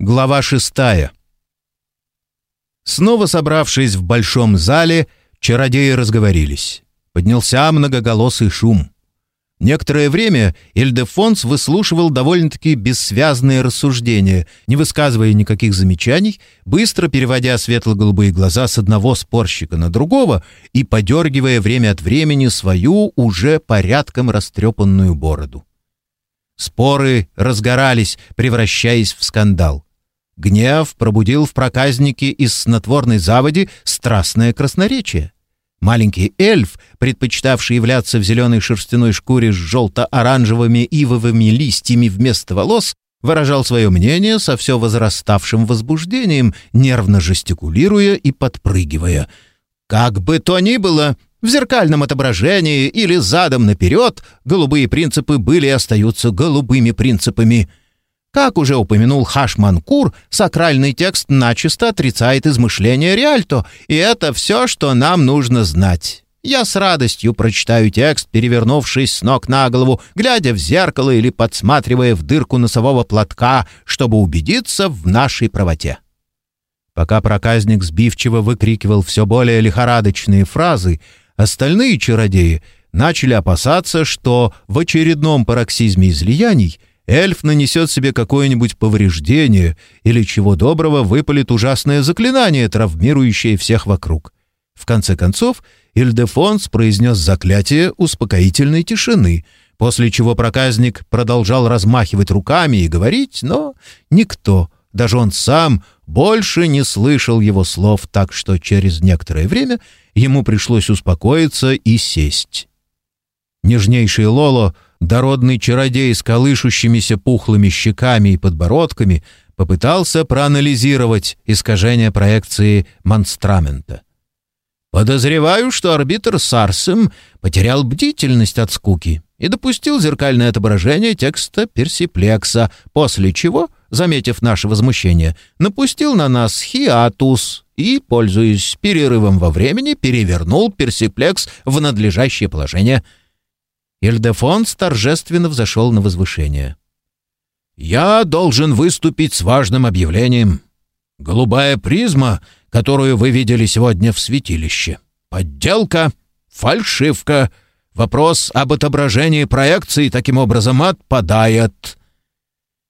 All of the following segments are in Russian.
Глава шестая. Снова собравшись в большом зале, чародеи разговорились. Поднялся многоголосый шум. Некоторое время Эльдефонс выслушивал довольно-таки бессвязные рассуждения, не высказывая никаких замечаний, быстро переводя светло-голубые глаза с одного спорщика на другого и подергивая время от времени свою уже порядком растрепанную бороду. Споры разгорались, превращаясь в скандал. Гнев пробудил в проказнике из снотворной заводи страстное красноречие. Маленький эльф, предпочитавший являться в зеленой шерстяной шкуре с желто-оранжевыми ивовыми листьями вместо волос, выражал свое мнение со все возраставшим возбуждением, нервно жестикулируя и подпрыгивая. «Как бы то ни было, в зеркальном отображении или задом наперед голубые принципы были и остаются голубыми принципами». Как уже упомянул Хашманкур, сакральный текст начисто отрицает измышления Риальто, и это все, что нам нужно знать. Я с радостью прочитаю текст, перевернувшись с ног на голову, глядя в зеркало или подсматривая в дырку носового платка, чтобы убедиться в нашей правоте. Пока проказник сбивчиво выкрикивал все более лихорадочные фразы, остальные чародеи начали опасаться, что в очередном пароксизме излияний эльф нанесет себе какое-нибудь повреждение или, чего доброго, выпалит ужасное заклинание, травмирующее всех вокруг. В конце концов, Ильдефонс произнес заклятие успокоительной тишины, после чего проказник продолжал размахивать руками и говорить, но никто, даже он сам, больше не слышал его слов, так что через некоторое время ему пришлось успокоиться и сесть. Нежнейший Лоло — дородный чародей с колышущимися пухлыми щеками и подбородками попытался проанализировать искажение проекции монстрамента. «Подозреваю, что арбитр Сарсем потерял бдительность от скуки и допустил зеркальное отображение текста персиплекса, после чего, заметив наше возмущение, напустил на нас хиатус и, пользуясь перерывом во времени, перевернул персиплекс в надлежащее положение — Ильдефонс торжественно взошел на возвышение. «Я должен выступить с важным объявлением. Голубая призма, которую вы видели сегодня в святилище. Подделка, фальшивка. Вопрос об отображении проекции таким образом отпадает».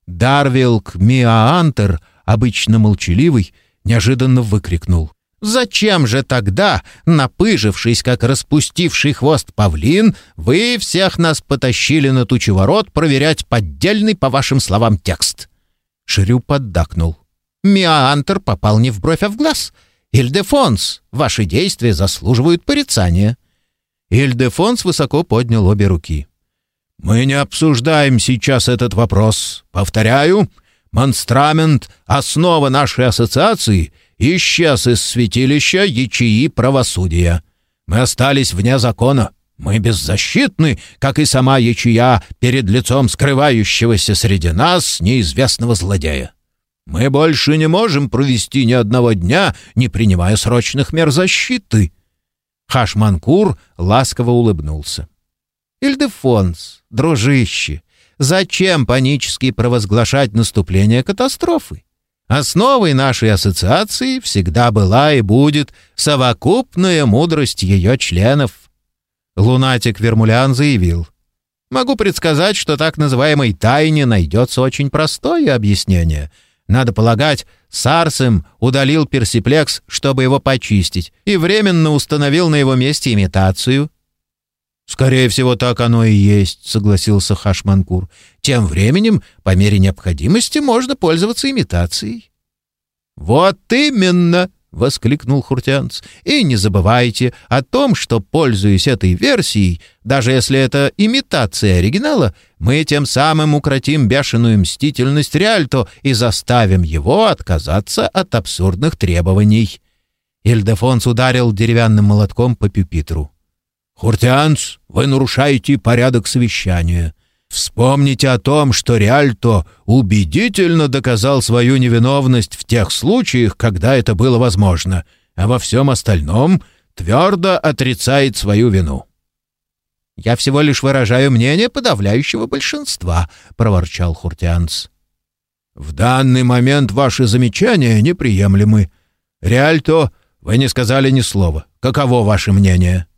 Дарвилк Миаантер, обычно молчаливый, неожиданно выкрикнул. Зачем же тогда, напыжившись, как распустивший хвост павлин, вы всех нас потащили на тучу ворот проверять поддельный, по вашим словам, текст?» Ширю поддакнул. «Миаантер попал не в бровь, а в глаз. Ильдефонс, ваши действия заслуживают порицания». Ильдефонс высоко поднял обе руки. «Мы не обсуждаем сейчас этот вопрос. Повторяю, монстрамент — основа нашей ассоциации — исчез из святилища ячеи правосудия. Мы остались вне закона. Мы беззащитны, как и сама ячея перед лицом скрывающегося среди нас неизвестного злодея. Мы больше не можем провести ни одного дня, не принимая срочных мер защиты». Хашманкур ласково улыбнулся. «Ильдефонс, дружище, зачем панически провозглашать наступление катастрофы? Основой нашей ассоциации всегда была и будет совокупная мудрость ее членов. Лунатик Вермулян заявил. Могу предсказать, что так называемой тайне найдется очень простое объяснение. Надо полагать, Сарсем удалил персиплекс, чтобы его почистить, и временно установил на его месте имитацию. «Скорее всего, так оно и есть», — согласился Хашманкур. «Тем временем, по мере необходимости, можно пользоваться имитацией». «Вот именно!» — воскликнул Хуртянц. «И не забывайте о том, что, пользуясь этой версией, даже если это имитация оригинала, мы тем самым укротим бешеную мстительность Риальто и заставим его отказаться от абсурдных требований». Ильдефонс ударил деревянным молотком по пюпитру. «Хуртианц, вы нарушаете порядок совещания. Вспомните о том, что Риальто убедительно доказал свою невиновность в тех случаях, когда это было возможно, а во всем остальном твердо отрицает свою вину». «Я всего лишь выражаю мнение подавляющего большинства», — проворчал Хуртианц. «В данный момент ваши замечания неприемлемы. Реальто, вы не сказали ни слова. Каково ваше мнение?»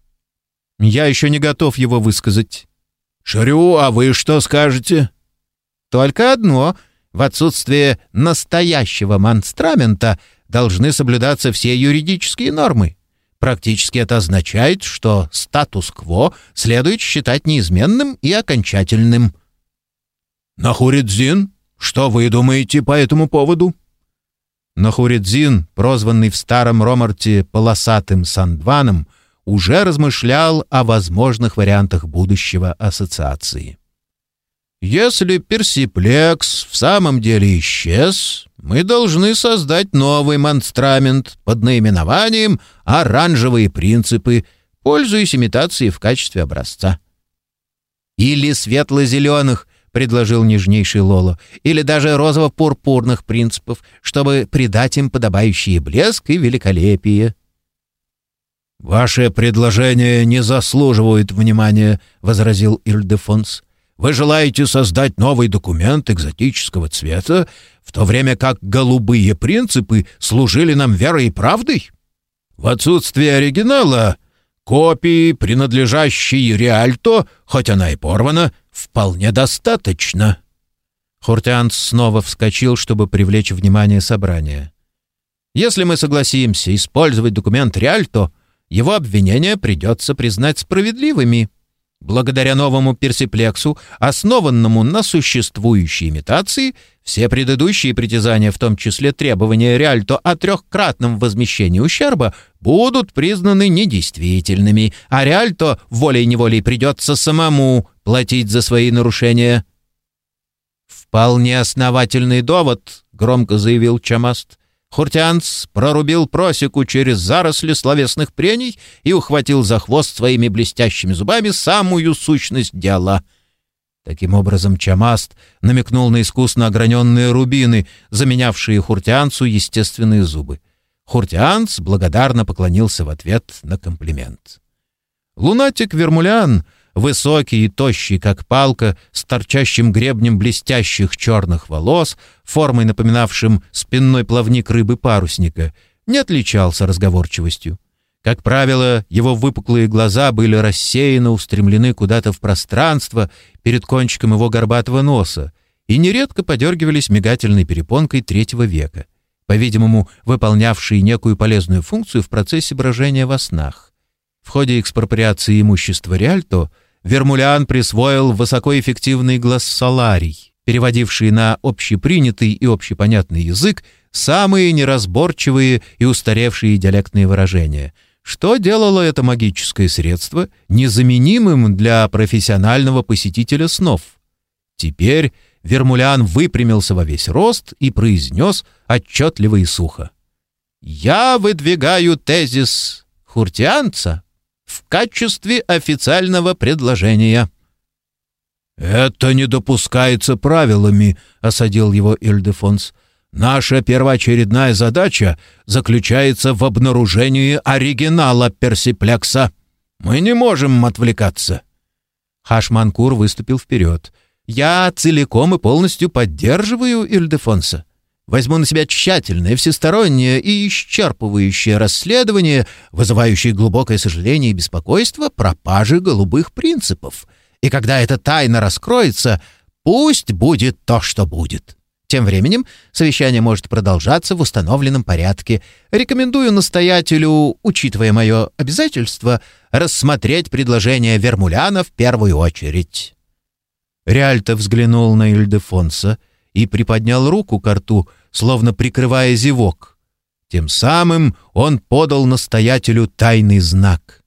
«Я еще не готов его высказать». «Шарю, а вы что скажете?» «Только одно. В отсутствие настоящего монстрамента должны соблюдаться все юридические нормы. Практически это означает, что статус-кво следует считать неизменным и окончательным». «Нахуридзин, что вы думаете по этому поводу?» Нахуридзин, прозванный в старом Ромарте полосатым Сандваном, уже размышлял о возможных вариантах будущего ассоциации. «Если персиплекс в самом деле исчез, мы должны создать новый монстрамент под наименованием «Оранжевые принципы», пользуясь имитацией в качестве образца». «Или светло-зеленых», — предложил нежнейший Лоло, «или даже розово-пурпурных принципов, чтобы придать им подобающий блеск и великолепие». «Ваши предложения не заслуживают внимания», — возразил Ильдефонс. «Вы желаете создать новый документ экзотического цвета, в то время как голубые принципы служили нам верой и правдой? В отсутствие оригинала копии, принадлежащей Реальто, хоть она и порвана, вполне достаточно». Хортианс снова вскочил, чтобы привлечь внимание собрания. «Если мы согласимся использовать документ Реальто, его обвинения придется признать справедливыми. Благодаря новому персиплексу, основанному на существующей имитации, все предыдущие притязания, в том числе требования Реальто о трехкратном возмещении ущерба, будут признаны недействительными, а Реальто волей-неволей придется самому платить за свои нарушения. «Вполне основательный довод», — громко заявил Чамаст. Хуртианц прорубил просеку через заросли словесных прений и ухватил за хвост своими блестящими зубами самую сущность дела. Таким образом, Чамаст намекнул на искусно ограненные рубины, заменявшие Хуртианцу естественные зубы. Хуртианц благодарно поклонился в ответ на комплимент. Лунатик Вермулян — высокий и тощий, как палка, с торчащим гребнем блестящих черных волос, формой напоминавшим спинной плавник рыбы-парусника, не отличался разговорчивостью. Как правило, его выпуклые глаза были рассеянно устремлены куда-то в пространство перед кончиком его горбатого носа и нередко подергивались мигательной перепонкой третьего века, по-видимому, выполнявшей некую полезную функцию в процессе брожения во снах. В ходе экспроприации имущества Риальто Вермулян присвоил высокоэффективный глоссоларий, переводивший на общепринятый и общепонятный язык самые неразборчивые и устаревшие диалектные выражения, что делало это магическое средство незаменимым для профессионального посетителя снов. Теперь Вермулян выпрямился во весь рост и произнес отчетливо и сухо. «Я выдвигаю тезис хуртианца в качестве официального предложения». «Это не допускается правилами», — осадил его Ильдефонс. «Наша первоочередная задача заключается в обнаружении оригинала персиплекса. Мы не можем отвлекаться». Хашманкур выступил вперед. «Я целиком и полностью поддерживаю Ильдефонса возьму на себя тщательное, всестороннее и исчерпывающее расследование, вызывающее глубокое сожаление и беспокойство пропажи голубых принципов. И когда эта тайна раскроется, пусть будет то, что будет. Тем временем совещание может продолжаться в установленном порядке. Рекомендую настоятелю, учитывая мое обязательство, рассмотреть предложение Вермуляна в первую очередь». Реальто взглянул на Ильдефонса и приподнял руку к рту, словно прикрывая зевок. Тем самым он подал настоятелю тайный знак.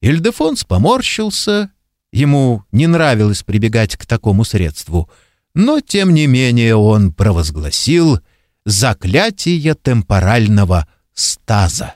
Ильдефонс поморщился. Ему не нравилось прибегать к такому средству, но, тем не менее, он провозгласил «заклятие темпорального стаза».